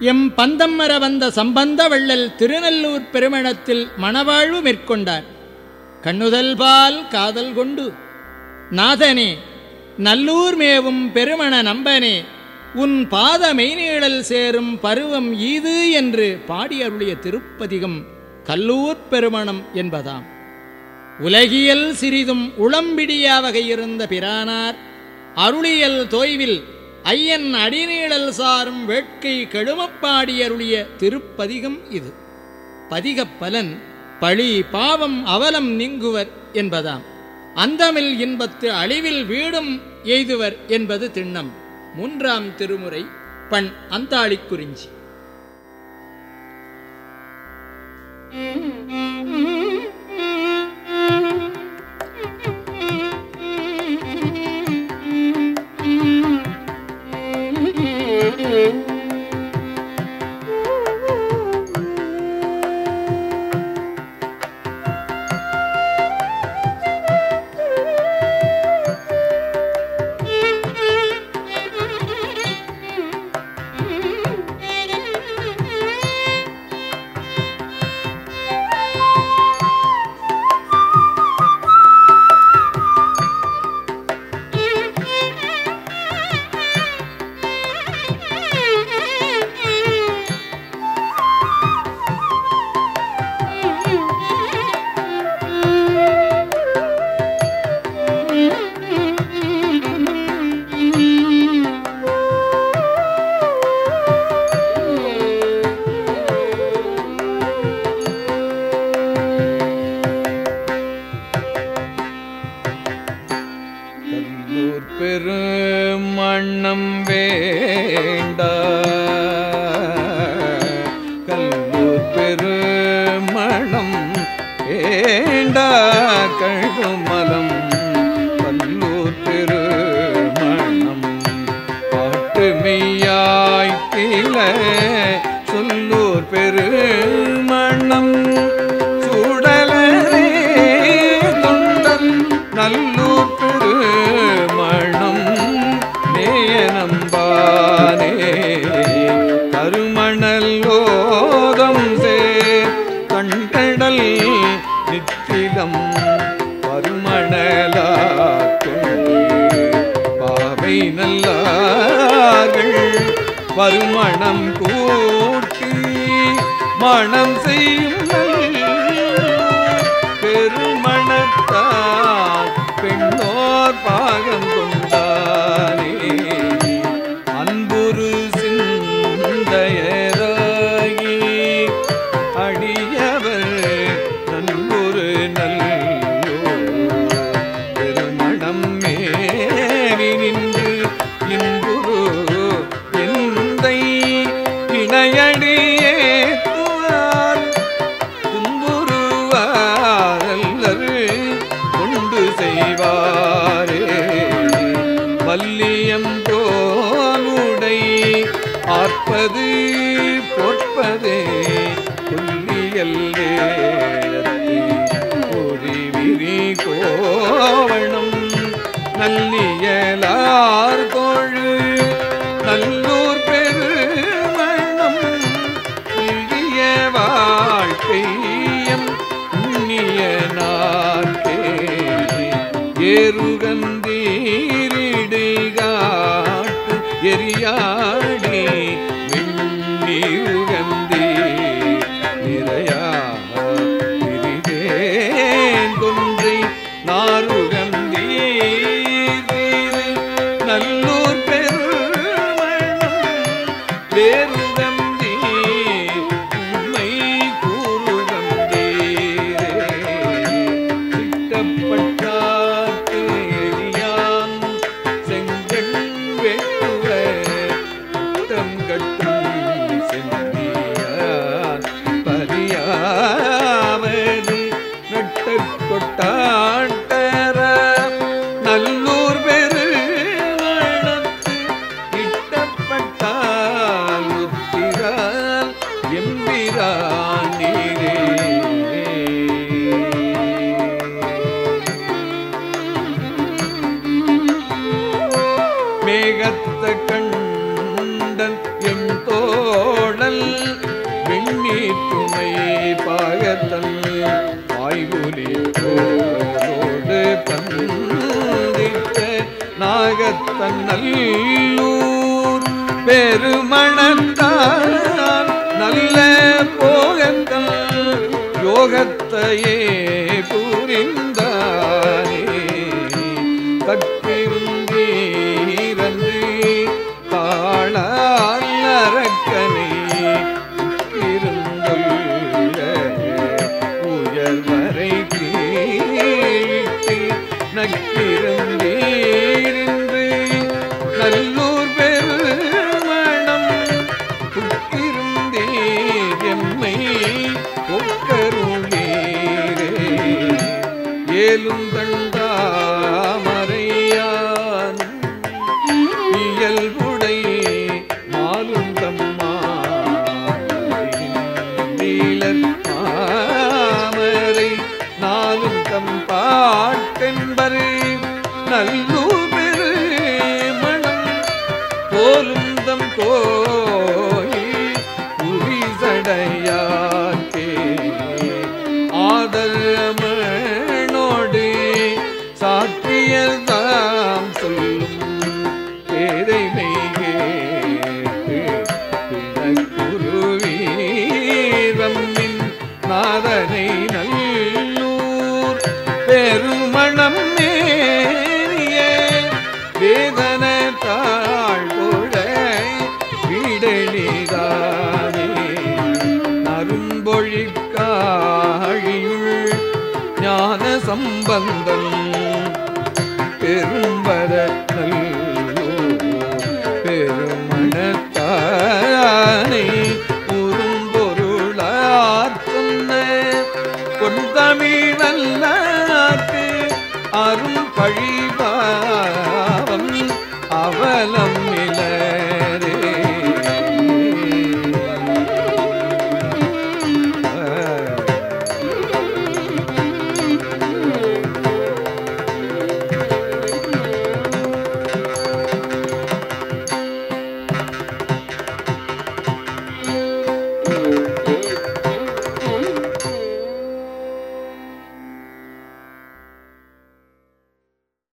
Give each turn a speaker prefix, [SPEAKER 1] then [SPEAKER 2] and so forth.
[SPEAKER 1] M பந்தம்மர வந்த சம்பந்த வள்ளல் திருநல்லூர் பெருமணத்தில் மணவாழ்வு மேற்கொண்டார். கண்ணுதல் பால் காதல் கொண்டு நாதனே நல்லூர் மேவும் பெருமண நம்பனே உன் பாத மெய்நீழல் சேரும் பருவம் ஈது என்று பாடியருடைய திருப்பதிகம் கல்லூர் பெருமணம் என்பதாம். உலகியல் சிறிதும் உளம்பிடியா வகையிருந்த பிரானார் அருளியல் தோய்வில் ஐயன் அடிநீழல் சாரும் வேட்கை கெழுமப்பாடியருளிய திருப்பதிகம் இது. பதிகப் பலன் பழி பாவம் அவலம் நீங்குவர் என்பதாம். அந்தமில் இன்பத்து அழிவில் வீடும் எய்துவர் என்பது திண்ணம். மூன்றாம் திருமுறை பண் அந்தாளிக் குறிஞ்சி
[SPEAKER 2] பெருமண்ணம் வேண்டா. கல்லூர் பெருமணம் வேண்டா. கழுமலம் கல்லூர் பெருமணம் பாட்டு மெய்யாய்த்தில சொல்லூர் பெருமணம் சுடலரே தொண்டல் நல்ல நித்திலம் பருமணலா பாவை நல்லார்கள் பருமணம் கூட்டி மணம் செய்யும் பெருமணத்தார் பெண்ணோர் பாகம் புல்லியல் கோவணம். நல்லியலார் தோழு நல்லூர் பெருமணம் இழிய வாழ்க்கையம் புண்ணிய நாட்கே ஏறுகந்தீரிடுகாட்டு எரியாடி விண்ணிருகந்தீ நிறையா நட்டாவது நட்டு கொட்டாண்டர நல்லூர் பெரு இட்டப்பட்டால் எம்பிரான் நல்லூர் பெருமணத்தான் நல்ல போகங்கள் யோகத்தையே புரிந்தானே. கற்பிருந்தீரன்று தாழால் ஏலும் தண்டாமறையான் இயல்புடை மாலும் தம்மாலர் மாமரை நாலும் தம் பாட்டென்பரு. நல்லூர் பெரு மனம் போலும் தம் போ குருவீரம்மின் நாதனை நல்லூர் பெருமணம் மேறிய வேதன தாழ்கொழ வீடெளிதானே. நரும்பொழிக்காழியுள் ஞான